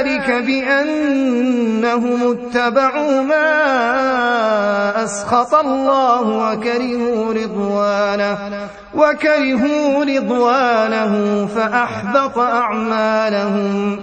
ذلك بأنهم اتبعوا ما أسخط الله وكرهوا رضوانه وكرهوا رضوانه فأحبط أعمالهم.